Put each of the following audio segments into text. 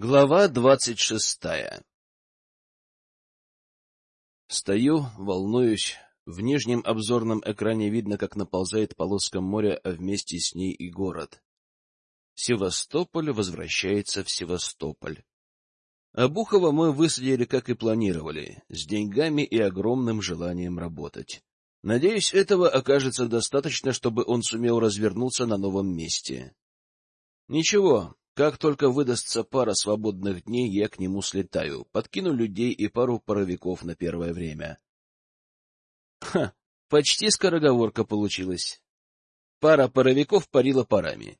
Глава двадцать шестая Стою, волнуюсь. В нижнем обзорном экране видно, как наползает полоска моря, а вместе с ней и город. Севастополь возвращается в Севастополь. А Бухова мы высадили, как и планировали, с деньгами и огромным желанием работать. Надеюсь, этого окажется достаточно, чтобы он сумел развернуться на новом месте. Ничего, как только выдастся пара свободных дней, я к нему слетаю, подкину людей и пару паровиков на первое время. Ха, почти скороговорка получилась. Пара паровиков парила парами.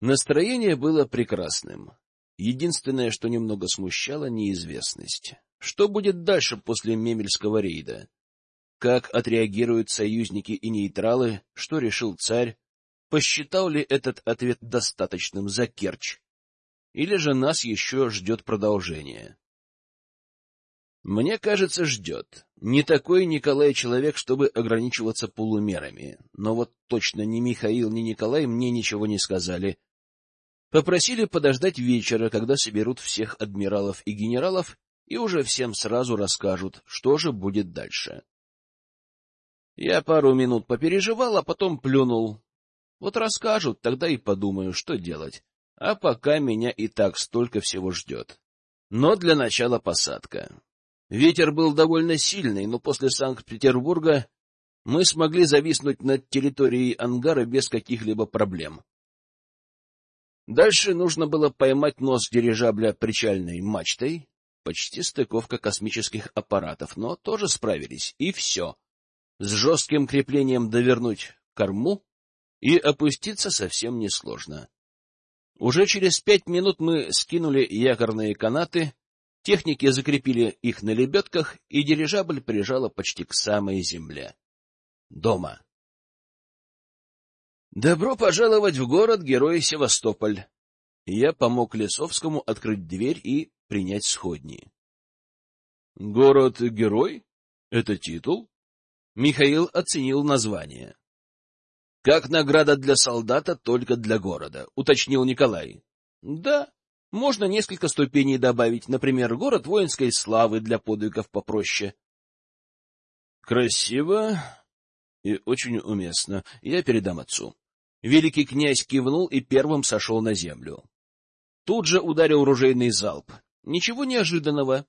Настроение было прекрасным. Единственное, что немного смущало — неизвестность. Что будет дальше после Мемельского рейда? Как отреагируют союзники и нейтралы? Что решил царь? Посчитал ли этот ответ достаточным за Керчь? Или же нас еще ждет продолжение? Мне кажется, ждет. Не такой Николай человек, чтобы ограничиваться полумерами. Но вот точно ни Михаил, ни Николай мне ничего не сказали. Попросили подождать вечера, когда соберут всех адмиралов и генералов, и уже всем сразу расскажут, что же будет дальше. Я пару минут попереживал, а потом плюнул. Вот расскажут, тогда и подумаю, что делать. А пока меня и так столько всего ждет. Но для начала посадка. Ветер был довольно сильный, но после Санкт-Петербурга мы смогли зависнуть над территорией ангара без каких-либо проблем. Дальше нужно было поймать нос дирижабля причальной мачтой, почти стыковка космических аппаратов, но тоже справились, и все. С жестким креплением довернуть корму и опуститься совсем несложно. Уже через пять минут мы скинули якорные канаты, техники закрепили их на лебедках, и дирижабль прижала почти к самой земле. Дома. Добро пожаловать в город Герой Севастополь. Я помог Лесовскому открыть дверь и принять сходни. Город-герой? Это титул? Михаил оценил название. Как награда для солдата, только для города, уточнил Николай. Да, можно несколько ступеней добавить, например, город воинской славы для подвигов попроще. Красиво и очень уместно. Я передам отцу. Великий князь кивнул и первым сошел на землю. Тут же ударил ружейный залп. Ничего неожиданного.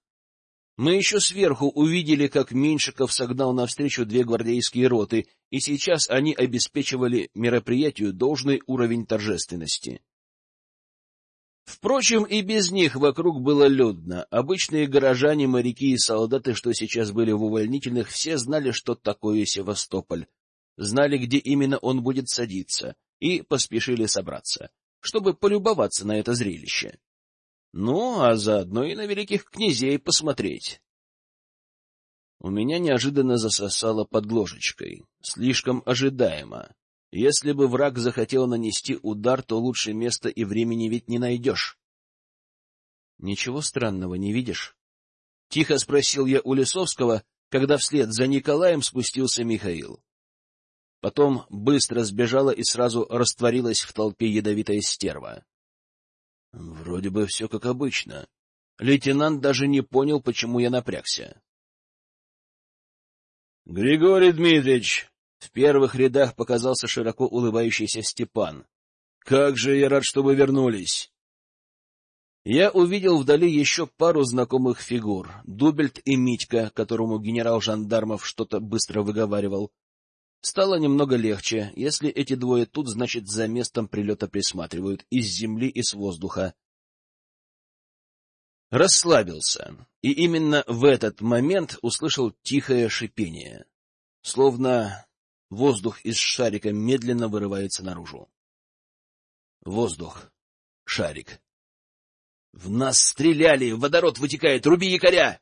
Мы еще сверху увидели, как Меньшиков согнал навстречу две гвардейские роты, и сейчас они обеспечивали мероприятию должный уровень торжественности. Впрочем, и без них вокруг было людно. Обычные горожане, моряки и солдаты, что сейчас были в увольнительных, все знали, что такое Севастополь, знали, где именно он будет садиться, и поспешили собраться, чтобы полюбоваться на это зрелище. Ну, а заодно и на великих князей посмотреть. У меня неожиданно засосало под ложечкой. Слишком ожидаемо. Если бы враг захотел нанести удар, то лучше места и времени ведь не найдешь. — Ничего странного не видишь? — тихо спросил я у Лисовского, когда вслед за Николаем спустился Михаил. Потом быстро сбежала и сразу растворилась в толпе ядовитая стерва. Вроде бы все как обычно. Лейтенант даже не понял, почему я напрягся. — Григорий Дмитриевич! — в первых рядах показался широко улыбающийся Степан. — Как же я рад, что вы вернулись! Я увидел вдали еще пару знакомых фигур — Дубельт и Митька, которому генерал жандармов что-то быстро выговаривал, Стало немного легче. Если эти двое тут, значит, за местом прилета присматривают из земли и с воздуха. Расслабился. И именно в этот момент услышал тихое шипение. Словно воздух из шарика медленно вырывается наружу. Воздух. Шарик. В нас стреляли! Водород вытекает! Руби якоря!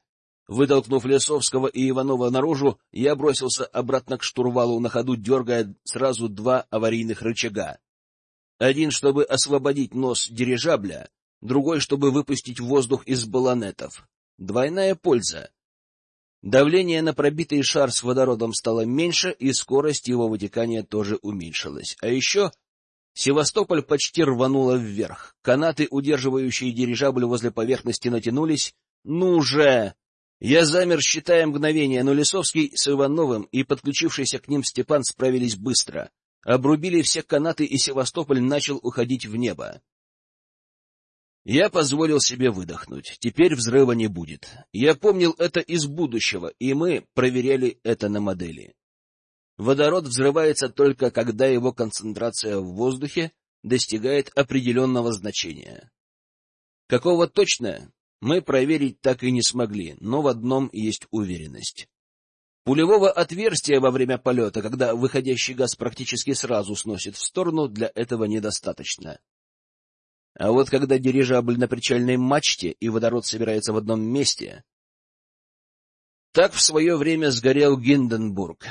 Вытолкнув Лесовского и Иванова наружу, я бросился обратно к штурвалу, на ходу дергая сразу два аварийных рычага. Один, чтобы освободить нос дирижабля, другой, чтобы выпустить воздух из баллонетов. Двойная польза. Давление на пробитый шар с водородом стало меньше, и скорость его вытекания тоже уменьшилась. А еще Севастополь почти рвануло вверх. Канаты, удерживающие дирижабль возле поверхности, натянулись. «Ну же!» Я замер, считая мгновение, но Лисовский с Ивановым и подключившийся к ним Степан справились быстро. Обрубили все канаты, и Севастополь начал уходить в небо. Я позволил себе выдохнуть. Теперь взрыва не будет. Я помнил это из будущего, и мы проверяли это на модели. Водород взрывается только когда его концентрация в воздухе достигает определенного значения. Какого точно, мы проверить так и не смогли, но в одном есть уверенность. Пулевого отверстия во время полета, когда выходящий газ практически сразу сносит в сторону, для этого недостаточно. А вот когда дирижабль на причальной мачте и водород собирается в одном месте... Так в свое время сгорел Гинденбург.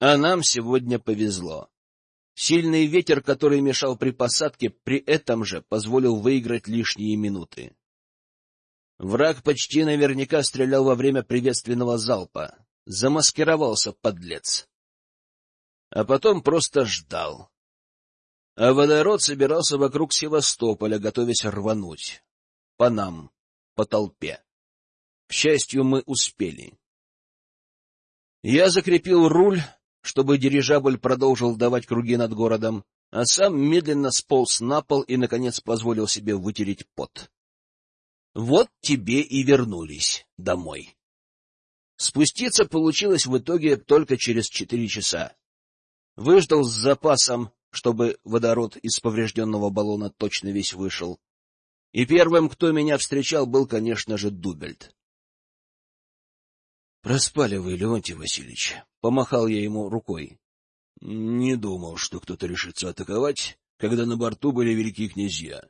А нам сегодня повезло. Сильный ветер, который мешал при посадке, при этом же позволил выиграть лишние минуты. Враг почти наверняка стрелял во время приветственного залпа. Замаскировался, подлец. А потом просто ждал. А водород собирался вокруг Севастополя, готовясь рвануть. По нам, по толпе. К счастью, мы успели. Я закрепил руль, чтобы дирижабль продолжил давать круги над городом, а сам медленно сполз на пол и, наконец, позволил себе вытереть пот. Вот тебе и вернулись домой. Спуститься получилось в итоге только через четыре часа. Выждал с запасом, чтобы водород из поврежденного баллона точно весь вышел. И первым, кто меня встречал, был, конечно же, Дубельт. Проспали вы, Леонтий Васильевич. Помахал я ему рукой. Не думал, что кто-то решится атаковать, когда на борту были великие князья.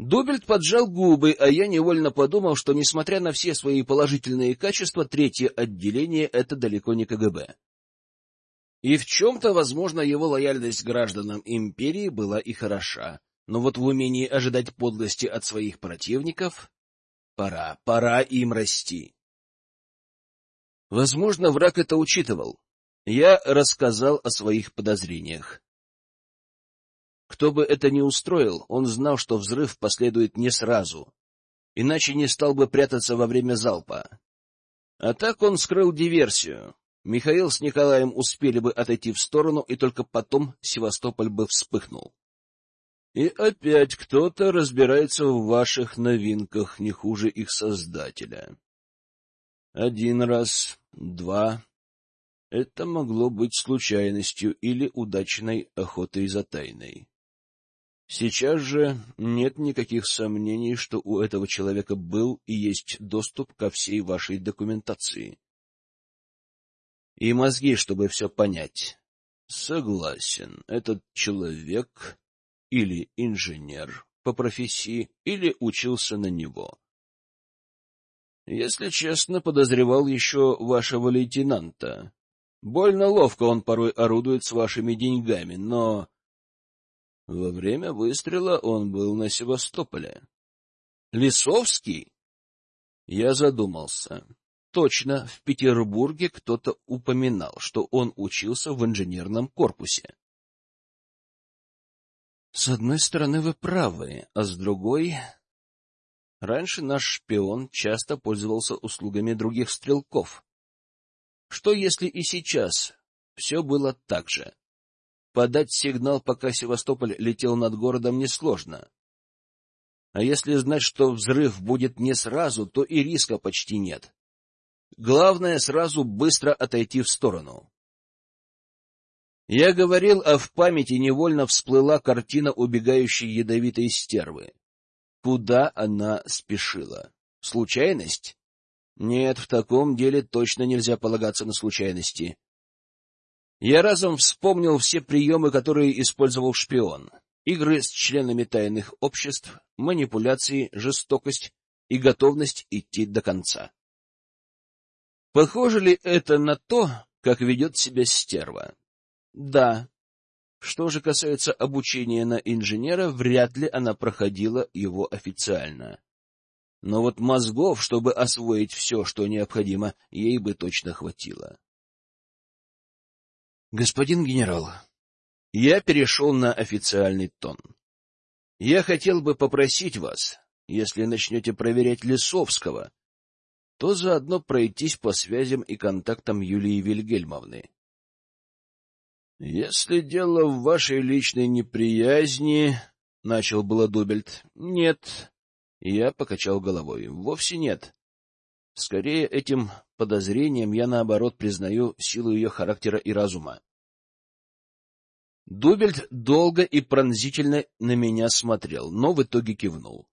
Дубельт поджал губы, а я невольно подумал, что, несмотря на все свои положительные качества, третье отделение — это далеко не КГБ. И в чем-то, возможно, его лояльность гражданам империи была и хороша, но вот в умении ожидать подлости от своих противников пора, пора им расти. Возможно, враг это учитывал. Я рассказал о своих подозрениях. Кто бы это ни устроил, он знал, что взрыв последует не сразу, иначе не стал бы прятаться во время залпа. А так он скрыл диверсию. Михаил с Николаем успели бы отойти в сторону, и только потом Севастополь бы вспыхнул. И опять кто-то разбирается в ваших новинках не хуже их создателя. Один раз, два. Это могло быть случайностью или удачной охотой за тайной. Сейчас же нет никаких сомнений, что у этого человека был и есть доступ ко всей вашей документации. И мозги, чтобы все понять. Согласен, этот человек или инженер по профессии, или учился на него. Если честно, подозревал еще вашего лейтенанта. Больно ловко он порой орудует с вашими деньгами, но... Во время выстрела он был на Севастополе. Лисовский? Я задумался. Точно, в Петербурге кто-то упоминал, что он учился в инженерном корпусе. С одной стороны, вы правы, а с другой... Раньше наш шпион часто пользовался услугами других стрелков. Что если и сейчас все было так же? Подать сигнал, пока Севастополь летел над городом, несложно. А если знать, что взрыв будет не сразу, то и риска почти нет. Главное сразу быстро отойти в сторону. Я говорил, а в памяти невольно всплыла картина убегающей ядовитой стервы. Куда она спешила? Случайность? Нет, в таком деле точно нельзя полагаться на случайности. Я разом вспомнил все приемы, которые использовал шпион. Игры с членами тайных обществ, манипуляции, жестокость и готовность идти до конца. Похоже ли это на то, как ведет себя стерва? Да, что же касается обучения на инженера, вряд ли она проходила его официально. Но вот мозгов, чтобы освоить все, что необходимо, ей бы точно хватило. — Господин генерал, Я перешел на официальный тон. Я хотел бы попросить вас, если начнете проверять Лисовского, то заодно пройтись по связям и контактам Юлии Вильгельмовны. Если дело в вашей личной неприязни, — начал было Дубельт. — Нет. Я покачал головой. — Вовсе нет. Скорее, этим подозрением я, наоборот, признаю силу ее характера и разума. Дубельт долго и пронзительно на меня смотрел, но в итоге кивнул.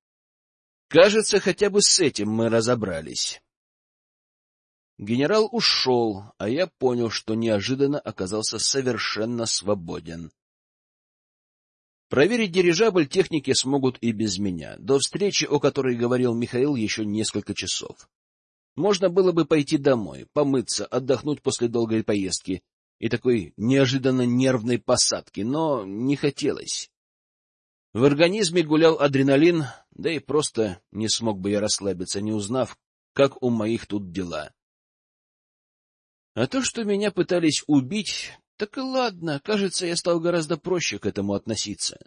Кажется, хотя бы с этим мы разобрались. Генерал ушел, а я понял, что неожиданно оказался совершенно свободен. Проверить дирижабль техники смогут и без меня. До встречи, о которой говорил Михаил, еще несколько часов. Можно было бы пойти домой, помыться, отдохнуть после долгой поездки и такой неожиданно нервной посадки, но не хотелось. В организме гулял адреналин, да и просто не смог бы я расслабиться, не узнав, как у моих тут дела. А то, что меня пытались убить, так и ладно, кажется, я стал гораздо проще к этому относиться.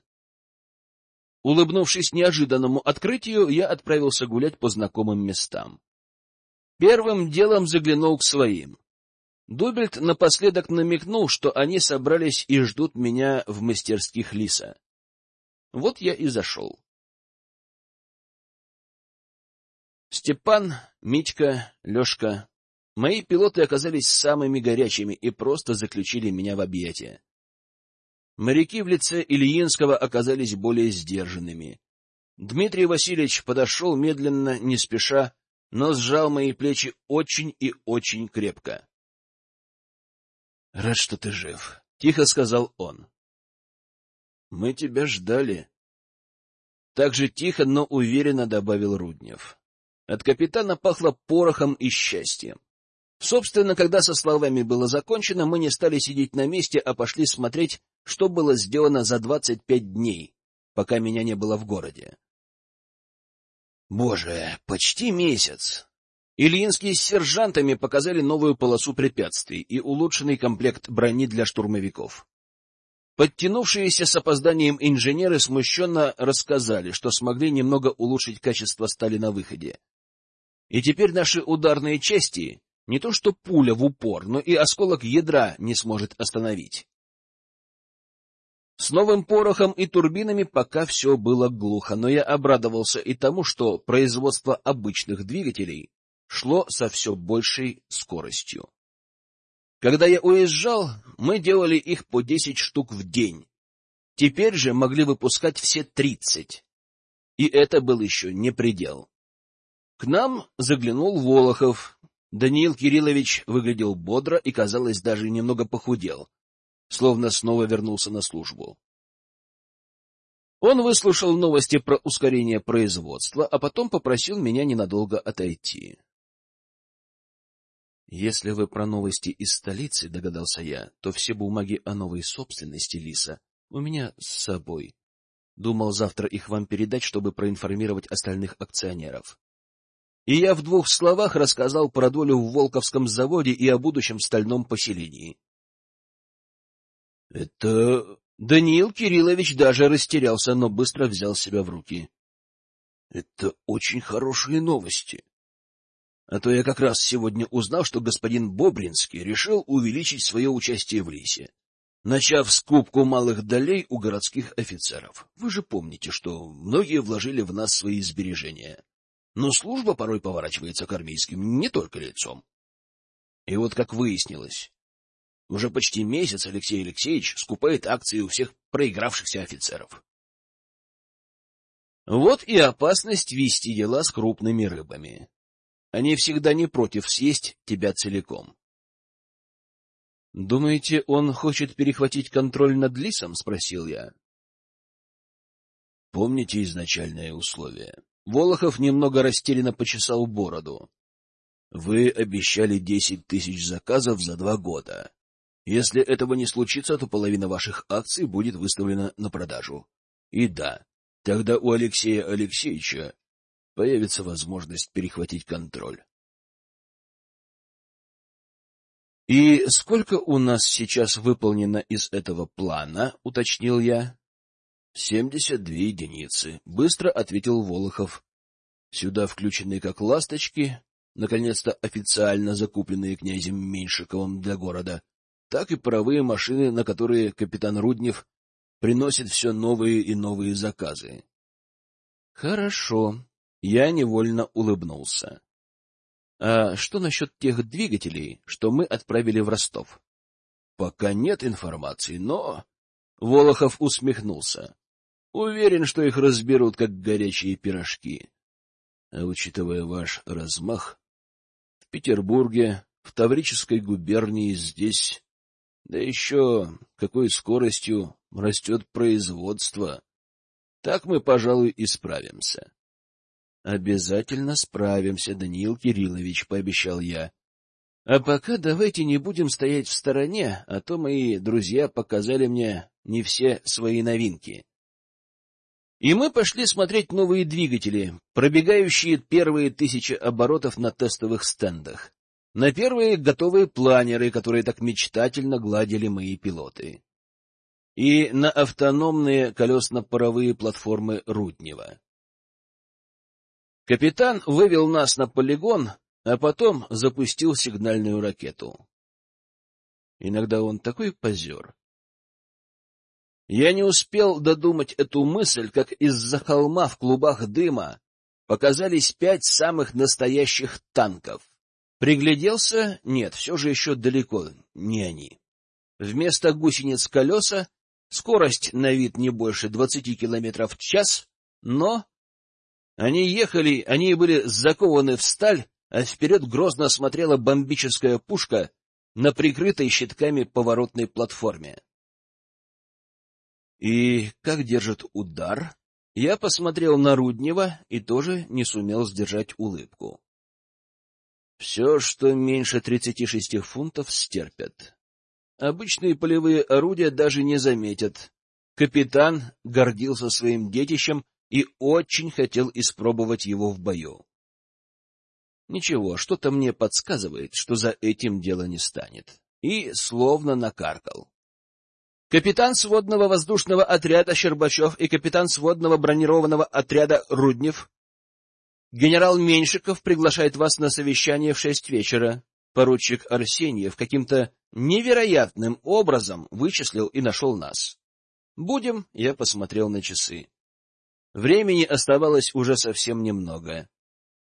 Улыбнувшись неожиданному открытию, я отправился гулять по знакомым местам. Первым делом заглянул к своим. Дубельт напоследок намекнул, что они собрались и ждут меня в мастерских Лиса. Вот я и зашел. Степан, Митька, Лешка, Мои пилоты оказались самыми горячими и просто заключили меня в объятия. Моряки в лице Ильинского оказались более сдержанными. Дмитрий Васильевич подошел медленно, не спеша, но сжал мои плечи очень и очень крепко. — Рад, что ты жив, — тихо сказал он. — Мы тебя ждали. Так же тихо, но уверенно добавил Руднев. От капитана пахло порохом и счастьем. Собственно, когда со словами было закончено, мы не стали сидеть на месте, а пошли смотреть, что было сделано за двадцать пять дней, пока меня не было в городе. Боже, почти месяц! Ильинские с сержантами показали новую полосу препятствий и улучшенный комплект брони для штурмовиков. Подтянувшиеся с опозданием инженеры смущенно рассказали, что смогли немного улучшить качество стали на выходе. И теперь наши ударные части не то что пуля в упор, но и осколок ядра не сможет остановить. С новым порохом и турбинами пока все было глухо, но я обрадовался и тому, что производство обычных двигателей шло со все большей скоростью. Когда я уезжал, мы делали их по десять штук в день. Теперь же могли выпускать все тридцать. И это был еще не предел. К нам заглянул Волохов, Даниил Кириллович выглядел бодро и, казалось, даже немного похудел, словно снова вернулся на службу. Он выслушал новости про ускорение производства, а потом попросил меня ненадолго отойти. «Если вы про новости из столицы, — догадался я, — то все бумаги о новой собственности Лиса у меня с собой. Думал завтра их вам передать, чтобы проинформировать остальных акционеров и я в двух словах рассказал про долю в Волковском заводе и о будущем стальном поселении. — Это... Даниил Кириллович даже растерялся, но быстро взял себя в руки. — Это очень хорошие новости. А то я как раз сегодня узнал, что господин Бобринский решил увеличить свое участие в Лисе, начав скупку малых долей у городских офицеров. Вы же помните, что многие вложили в нас свои сбережения но служба порой поворачивается к армейским не только лицом. И вот как выяснилось, уже почти месяц Алексей Алексеевич скупает акции у всех проигравшихся офицеров. Вот и опасность вести дела с крупными рыбами. Они всегда не против съесть тебя целиком. — Думаете, он хочет перехватить контроль над Лисом? — спросил я. — Помните изначальное условие? Волохов немного растерянно почесал бороду. — Вы обещали десять тысяч заказов за два года. Если этого не случится, то половина ваших акций будет выставлена на продажу. И да, тогда у Алексея Алексеевича появится возможность перехватить контроль. — И сколько у нас сейчас выполнено из этого плана? — уточнил я. — Семьдесят две единицы, — быстро ответил Волохов. Сюда включены как ласточки, наконец-то официально закупленные князем Меньшиковым для города, так и паровые машины, на которые капитан Руднев приносит все новые и новые заказы. — Хорошо. Я невольно улыбнулся. А что насчет тех двигателей, что мы отправили в Ростов? Пока нет информации, но... Волохов усмехнулся. Уверен, что их разберут, как горячие пирожки. А учитывая ваш размах, в Петербурге, в Таврической губернии, здесь... Да еще какой скоростью растет производство. Так мы, пожалуй, и справимся. — Обязательно справимся, Даниил Кириллович, — пообещал я. — А пока давайте не будем стоять в стороне, а то мои друзья показали мне не все свои новинки. И мы пошли смотреть новые двигатели, пробегающие первые тысячи оборотов на тестовых стендах, на первые готовые планеры, которые так мечтательно гладили мои пилоты, и на автономные колесно-паровые платформы Руднева. Капитан вывел нас на полигон, а потом запустил сигнальную ракету. Иногда он такой позер. Я не успел додумать эту мысль, как из-за холма в клубах дыма показались пять самых настоящих танков. Пригляделся — нет, все же еще далеко не они. Вместо гусениц колеса скорость на вид не больше двадцати километров в час, но они ехали, они были закованы в сталь, а вперед грозно смотрела бомбическая пушка на прикрытой щитками поворотной платформе. И как держит удар? Я посмотрел на Руднева и тоже не сумел сдержать улыбку. Все, что меньше тридцати шести фунтов, стерпят. Обычные полевые орудия даже не заметят. Капитан гордился своим детищем и очень хотел испробовать его в бою. Ничего, что-то мне подсказывает, что за этим дело не станет. И словно накаркал. Капитан сводного воздушного отряда Щербачев и капитан сводного бронированного отряда Руднев. Генерал Меньшиков приглашает вас на совещание в шесть вечера. Поручик Арсеньев каким-то невероятным образом вычислил и нашел нас. Будем, я посмотрел на часы. Времени оставалось уже совсем немного.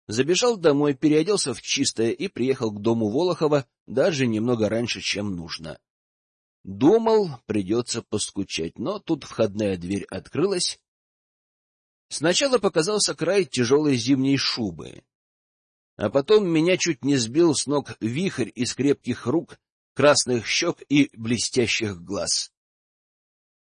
Забежал домой, переоделся в чистое и приехал к дому Волохова даже немного раньше, чем нужно. Думал, придется поскучать, но тут входная дверь открылась. Сначала показался край тяжелой зимней шубы, а потом меня чуть не сбил с ног вихрь из крепких рук, красных щек и блестящих глаз.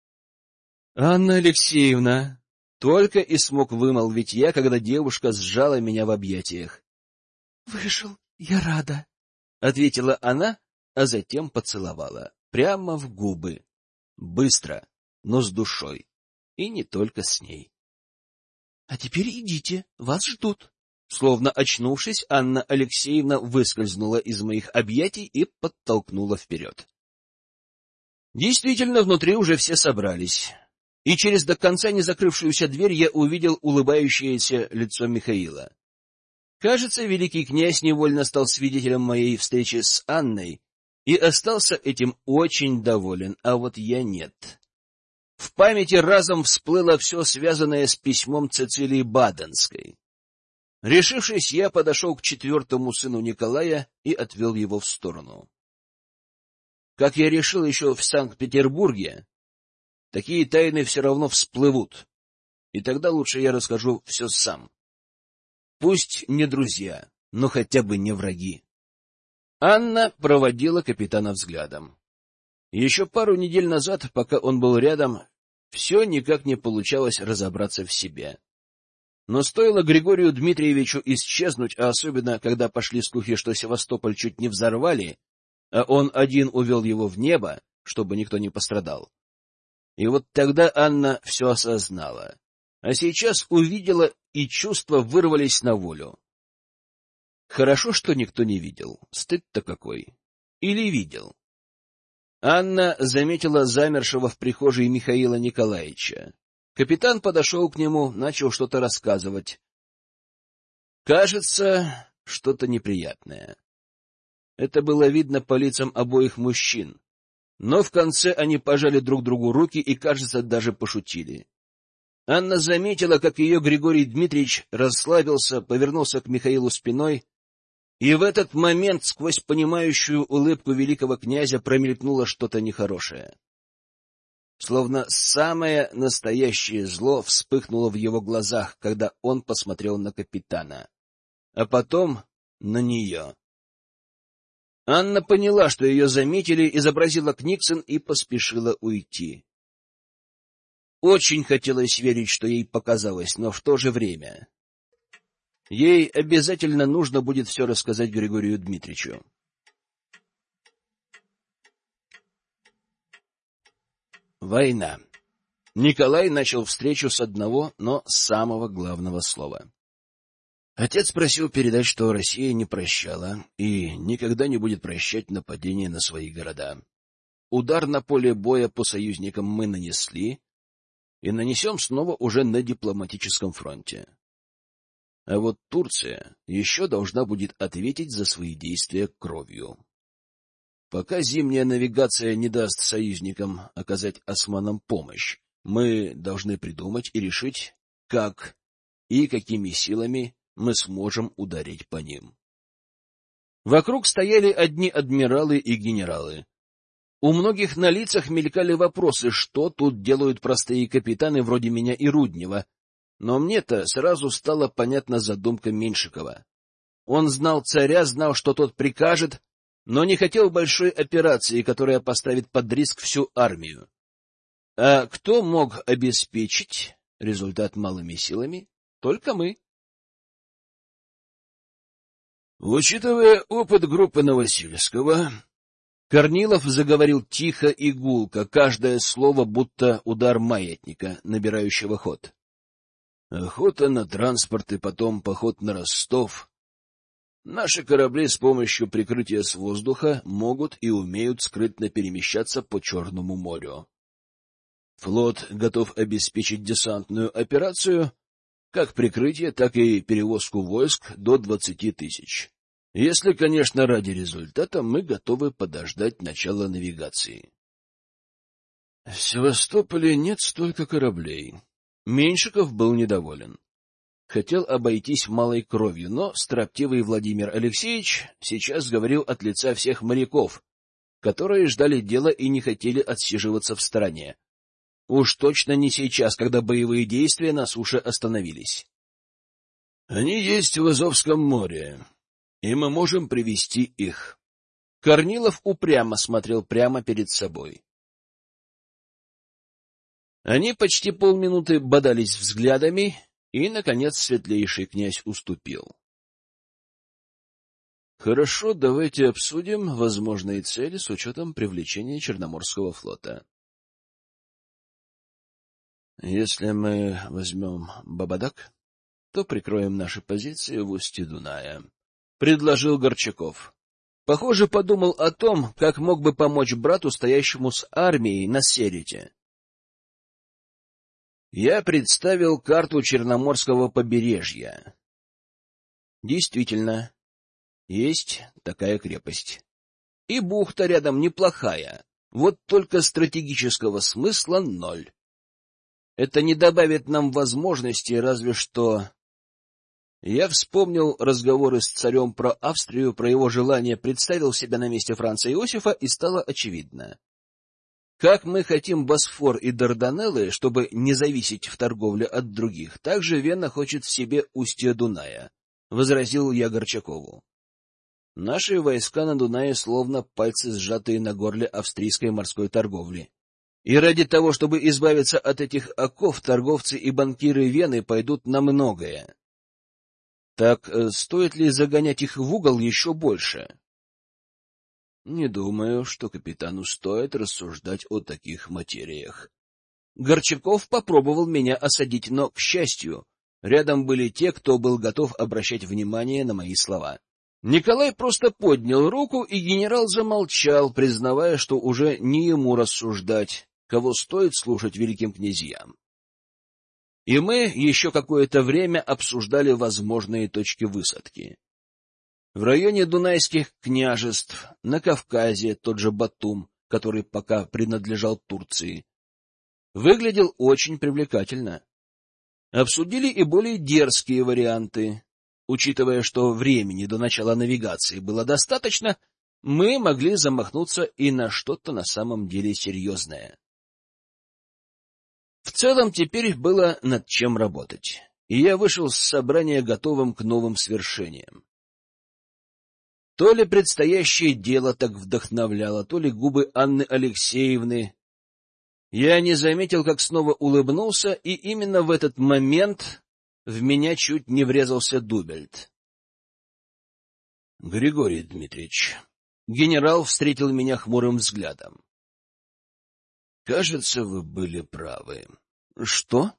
— Анна Алексеевна, только и смог вымолвить я, когда девушка сжала меня в объятиях. — Вышел, я рада, — ответила она, а затем поцеловала. Прямо в губы. Быстро, но с душой. И не только с ней. — А теперь идите, вас ждут. Словно очнувшись, Анна Алексеевна выскользнула из моих объятий и подтолкнула вперед. Действительно, внутри уже все собрались и через до конца не закрывшуюся дверь я увидел улыбающееся лицо Михаила. Кажется, великий князь невольно стал свидетелем моей встречи с Анной и остался этим очень доволен, а вот я нет. В памяти разом всплыло все связанное с письмом Цицилии Баденской. Решившись, я подошел к четвертому сыну Николая и отвел его в сторону. Как я решил еще в Санкт-Петербурге, Такие тайны все равно всплывут. И тогда лучше я расскажу все сам. Пусть не друзья, но хотя бы не враги. Анна проводила капитана взглядом. Еще пару недель назад, пока он был рядом, все никак не получалось разобраться в себе. Но стоило Григорию Дмитриевичу исчезнуть, а особенно, когда пошли слухи, что Севастополь чуть не взорвали, а он один увел его в небо, чтобы никто не пострадал, и вот тогда Анна все осознала. А сейчас увидела, и чувства вырвались на волю. Хорошо, что никто не видел. Стыд-то какой. Или видел? Анна заметила замершего в прихожей Михаила Николаевича. Капитан подошел к нему, начал что-то рассказывать. Кажется, что-то неприятное. Это было видно по лицам обоих мужчин. Но в конце они пожали друг другу руки и, кажется, даже пошутили. Анна заметила, как ее Григорий Дмитриевич расслабился, повернулся к Михаилу спиной и в этот момент сквозь понимающую улыбку великого князя промелькнуло что-то нехорошее. Словно самое настоящее зло вспыхнуло в его глазах, когда он посмотрел на капитана, а потом на нее. Анна поняла, что ее заметили, изобразила Книксон и поспешила уйти. Очень хотелось верить, что ей показалось, но в то же время Ей обязательно нужно будет все рассказать Григорию Дмитриевичу. Война. Николай начал встречу с одного, но самого главного слова. Отец просил передать, что Россия не прощала и никогда не будет прощать нападения на свои города. Удар на поле боя по союзникам мы нанесли и нанесем снова уже на дипломатическом фронте. А вот Турция еще должна будет ответить за свои действия кровью. Пока зимняя навигация не даст союзникам оказать османам помощь, мы должны придумать и решить, как и какими силами мы сможем ударить по ним. Вокруг стояли одни адмиралы и генералы. У многих на лицах мелькали вопросы, что тут делают простые капитаны вроде меня и Руднева, но мне-то сразу стала понятна задумка Меньшикова. Он знал царя, знал, что тот прикажет, но не хотел большой операции, которая поставит под риск всю армию. А кто мог обеспечить результат малыми силами? Только мы. Учитывая опыт группы Новосильского, Корнилов заговорил тихо и гулко, каждое слово будто удар маятника, набирающего ход. Охота на транспорт и потом поход на Ростов. Наши корабли с помощью прикрытия с воздуха могут и умеют скрытно перемещаться по Черному морю. Флот готов обеспечить десантную операцию, как прикрытие, так и перевозку войск до двадцати тысяч. Если, конечно, ради результата мы готовы подождать начала навигации. В Севастополе нет столько кораблей. Меньшиков был недоволен. Хотел обойтись малой кровью, но строптивый Владимир Алексеевич сейчас говорил от лица всех моряков, которые ждали дела и не хотели отсиживаться в стороне. Уж точно не сейчас, когда боевые действия на суше остановились. Они есть в Азовском море, и мы можем привести их. Корнилов упрямо смотрел прямо перед собой. Они почти полминуты бодались взглядами, и, наконец, светлейший князь уступил. Хорошо, давайте обсудим возможные цели с учетом привлечения Черноморского флота. Если мы возьмем Бабадак, то прикроем наши позиции в устье Дуная, — предложил Горчаков. Похоже, подумал о том, как мог бы помочь брату, стоящему с армией на Серете. Я представил карту Черноморского побережья. Действительно, есть такая крепость. И бухта рядом неплохая, вот только стратегического смысла ноль. Это не добавит нам возможности, разве что... Я вспомнил разговоры с царем про Австрию, про его желание, представил себя на месте Франца Иосифа, и стало очевидно. Как мы хотим Босфор и Дарданеллы, чтобы не зависеть в торговле от других, так же Вена хочет в себе устье Дуная, — возразил я Горчакову. Наши войска на Дунае словно пальцы, сжатые на горле австрийской морской торговли. И ради того, чтобы избавиться от этих оков, торговцы и банкиры Вены пойдут на многое. Так э, стоит ли загонять их в угол еще больше? Не думаю, что капитану стоит рассуждать о таких материях. Горчаков попробовал меня осадить, но, к счастью, рядом были те, кто был готов обращать внимание на мои слова. Николай просто поднял руку, и генерал замолчал, признавая, что уже не ему рассуждать, кого стоит слушать великим князьям. И мы еще какое-то время обсуждали возможные точки высадки. В районе Дунайских княжеств, на Кавказе тот же Батум, который пока принадлежал Турции, выглядел очень привлекательно. Обсудили и более дерзкие варианты. Учитывая, что времени до начала навигации было достаточно, мы могли замахнуться и на что-то на самом деле серьезное. В целом теперь было над чем работать, и я вышел с собрания готовым к новым свершениям. То ли предстоящее дело так вдохновляло, то ли губы Анны Алексеевны. Я не заметил, как снова улыбнулся, и именно в этот момент в меня чуть не врезался Дубельт. — Григорий Дмитриевич, генерал встретил меня хмурым взглядом. — Кажется, вы были правы. — Что?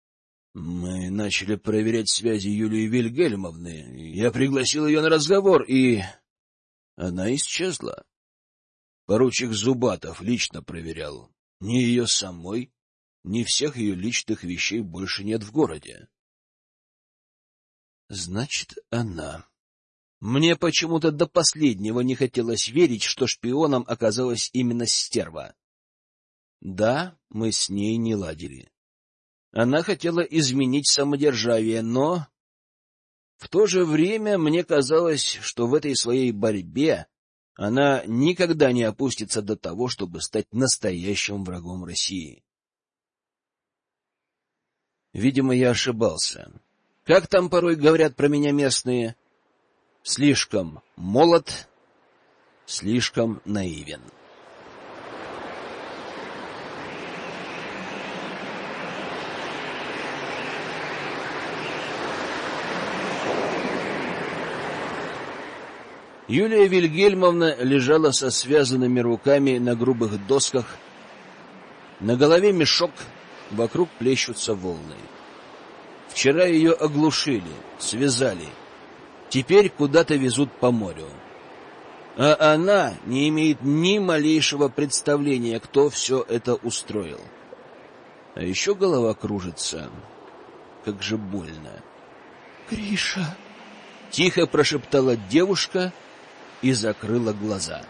— Мы начали проверять связи Юлии Вильгельмовны. Я пригласил ее на разговор, и... Она исчезла. Поручик Зубатов лично проверял. Ни ее самой, ни всех ее личных вещей больше нет в городе. Значит, она. Мне почему-то до последнего не хотелось верить, что шпионом оказалась именно стерва. Да, мы с ней не ладили. Она хотела изменить самодержавие, но... В то же время мне казалось, что в этой своей борьбе она никогда не опустится до того, чтобы стать настоящим врагом России. Видимо, я ошибался. Как там порой говорят про меня местные? Слишком молод, слишком наивен. Юлия Вильгельмовна лежала со связанными руками на грубых досках. На голове мешок, вокруг плещутся волны. Вчера ее оглушили, связали. Теперь куда-то везут по морю. А она не имеет ни малейшего представления, кто все это устроил. А еще голова кружится. Как же больно. — Гриша! — тихо прошептала девушка — и закрыла глаза.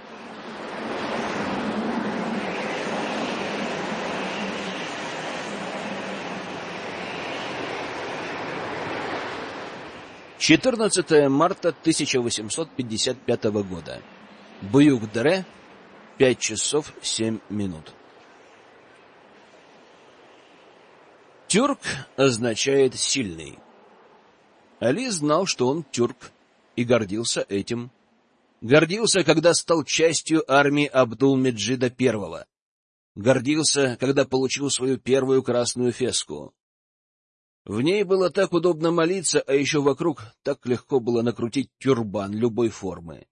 Четырнадцатое марта 1855 года. Буюк-Дере, пять часов семь минут. Тюрк означает «сильный». Али знал, что он тюрк, и гордился этим. Гордился, когда стал частью армии Абдул-Меджида I. Гордился, когда получил свою первую красную феску. В ней было так удобно молиться, а еще вокруг так легко было накрутить тюрбан любой формы.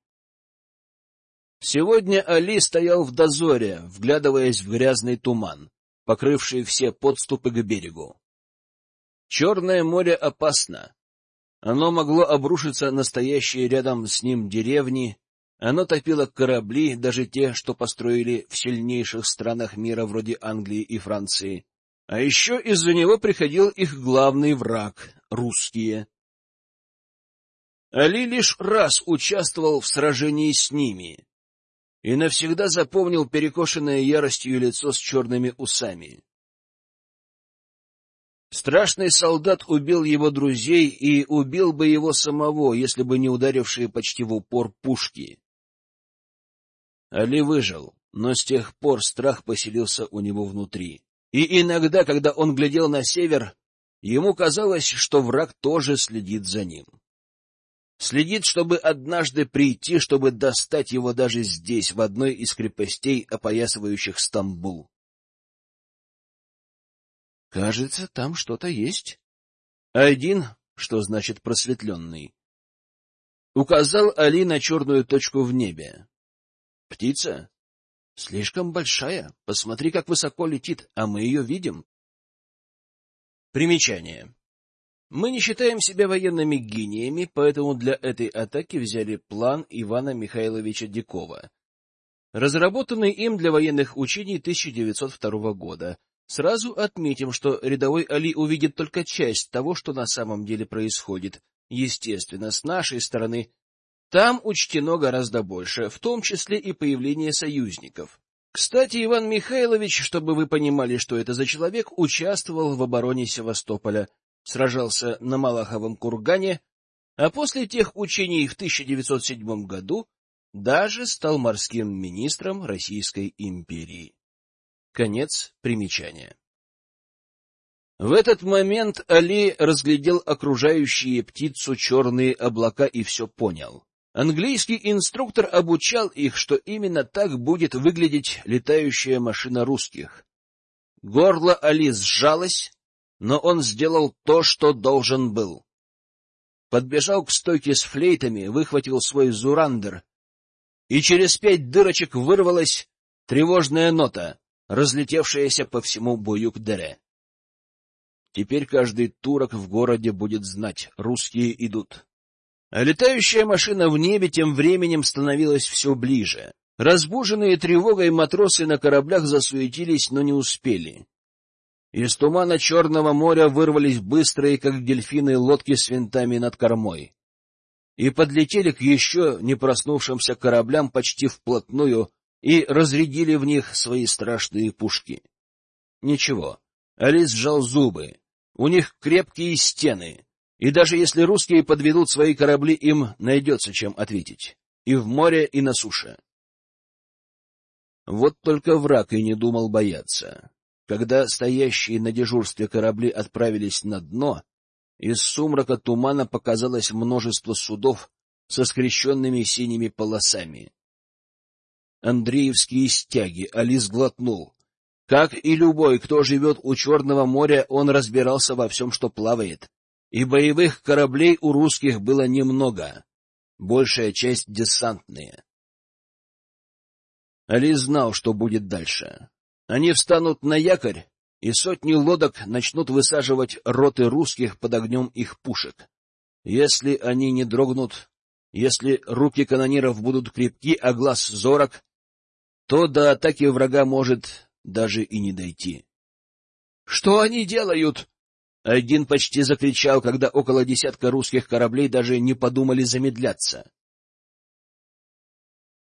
Сегодня Али стоял в дозоре, вглядываясь в грязный туман, покрывший все подступы к берегу. Черное море опасно. Оно могло обрушиться на стоящие рядом с ним деревни, оно топило корабли, даже те, что построили в сильнейших странах мира вроде Англии и Франции. А еще из-за него приходил их главный враг — русские. Али лишь раз участвовал в сражении с ними и навсегда запомнил перекошенное яростью лицо с черными усами. Страшный солдат убил его друзей и убил бы его самого, если бы не ударившие почти в упор пушки. Али выжил, но с тех пор страх поселился у него внутри. И иногда, когда он глядел на север, ему казалось, что враг тоже следит за ним. Следит, чтобы однажды прийти, чтобы достать его даже здесь, в одной из крепостей, опоясывающих Стамбул. Кажется, там что-то есть. Один, что значит просветленный, указал Али на черную точку в небе. Птица? Слишком большая. Посмотри, как высоко летит, а мы ее видим. Примечание. Мы не считаем себя военными гениями, поэтому для этой атаки взяли план Ивана Михайловича Дикова, разработанный им для военных учений 1902 года. Сразу отметим, что рядовой Али увидит только часть того, что на самом деле происходит. Естественно, с нашей стороны там учтено гораздо больше, в том числе и появление союзников. Кстати, Иван Михайлович, чтобы вы понимали, что это за человек, участвовал в обороне Севастополя, сражался на Малаховом кургане, а после тех учений в 1907 году даже стал морским министром Российской империи. Конец примечания. В этот момент Али разглядел окружающие птицу черные облака и все понял. Английский инструктор обучал их, что именно так будет выглядеть летающая машина русских. Горло Али сжалось, но он сделал то, что должен был. Подбежал к стойке с флейтами, выхватил свой зурандер, и через пять дырочек вырвалась тревожная нота, разлетевшаяся по всему Буюк-Дере. Теперь каждый турок в городе будет знать, русские идут. А летающая машина в небе тем временем становилась все ближе. Разбуженные тревогой матросы на кораблях засуетились, но не успели. Из тумана Черного моря вырвались быстрые, как дельфины, лодки с винтами над кормой. И подлетели к еще не проснувшимся кораблям почти вплотную и разрядили в них свои страшные пушки. Ничего, Алис сжал зубы. У них крепкие стены, и даже если русские подведут свои корабли, им найдется чем ответить. И в море, и на суше. Вот только враг и не думал бояться. Когда стоящие на дежурстве корабли отправились на дно, из сумрака тумана показалось множество судов со скрещенными синими полосами. Андреевские стяги Алис глотнул. Как и любой, кто живет у Черного моря, он разбирался во всем, что плавает. И боевых кораблей у русских было немного, большая часть десантные. Алис знал, что будет дальше. Они встанут на якорь, и сотни лодок начнут высаживать роты русских под огнем их пушек. Если они не дрогнут, если руки канониров будут крепки, а глаз зорок, то до атаки врага может даже и не дойти. — Что они делают? Один почти закричал, когда около десятка русских кораблей даже не подумали замедляться.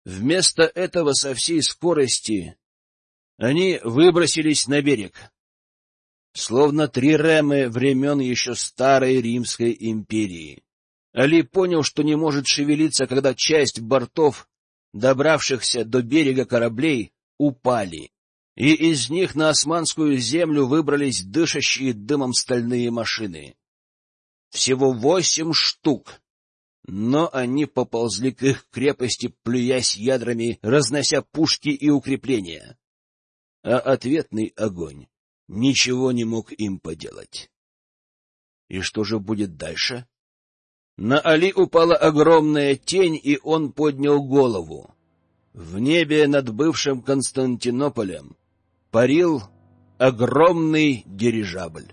Вместо этого со всей скорости они выбросились на берег, словно три ремы времен еще старой Римской империи. Али понял, что не может шевелиться, когда часть бортов, добравшихся до берега кораблей, упали, и из них на османскую землю выбрались дышащие дымом стальные машины. Всего восемь штук, но они поползли к их крепости, плюясь ядрами, разнося пушки и укрепления а ответный огонь ничего не мог им поделать. И что же будет дальше? На Али упала огромная тень, и он поднял голову. В небе над бывшим Константинополем парил огромный дирижабль.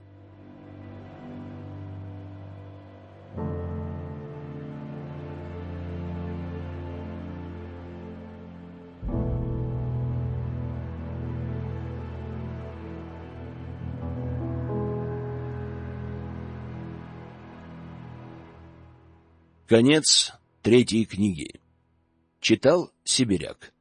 Конец третьей книги. Читал Сибиряк.